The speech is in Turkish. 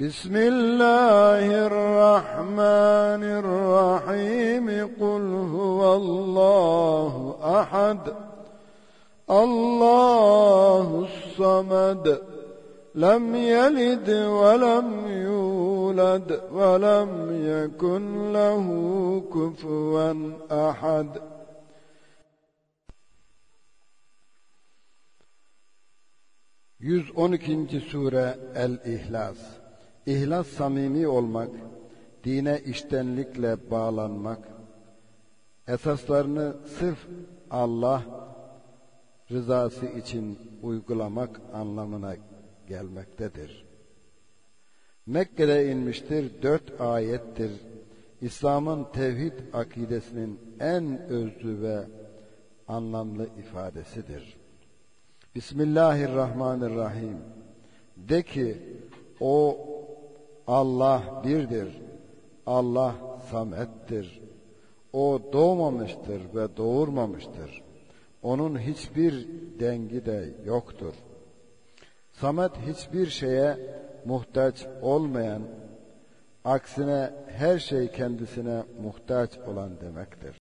بسم الله الرحمن الرحيم قل هو الله احد الله الصمد لم يلد ولم يولد ولم يكن له كفوا احد ...112. sure El-İhlas İhlas samimi olmak, dine iştenlikle bağlanmak, esaslarını sırf Allah rızası için uygulamak anlamına gelmektedir. Mekke'de inmiştir, dört ayettir. İslam'ın tevhid akidesinin en özlü ve anlamlı ifadesidir. Bismillahirrahmanirrahim. De ki, o Allah birdir. Allah samettir. O doğmamıştır ve doğurmamıştır. Onun hiçbir dengi de yoktur. Samet hiçbir şeye muhtaç olmayan, aksine her şey kendisine muhtaç olan demektir.